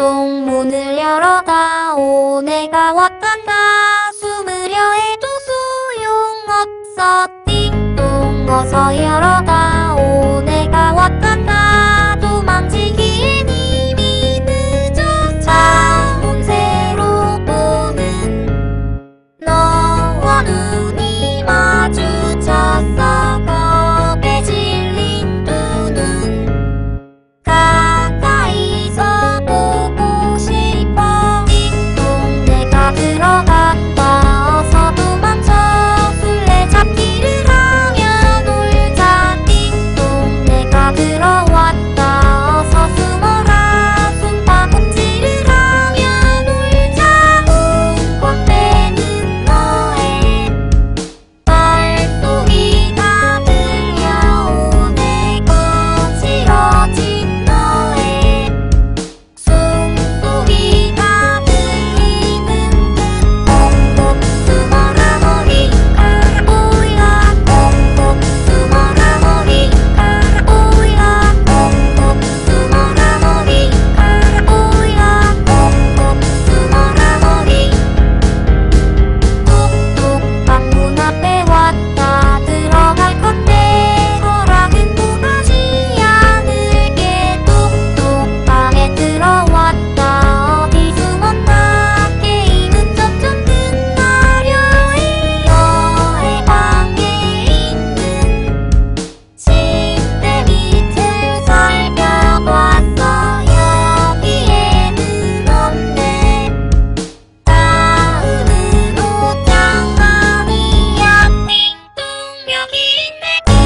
띵동 문을 열어다 오 내가 왔단다. 숨으려 해도 소용없어. 띵동 어서 열어다 Sweet.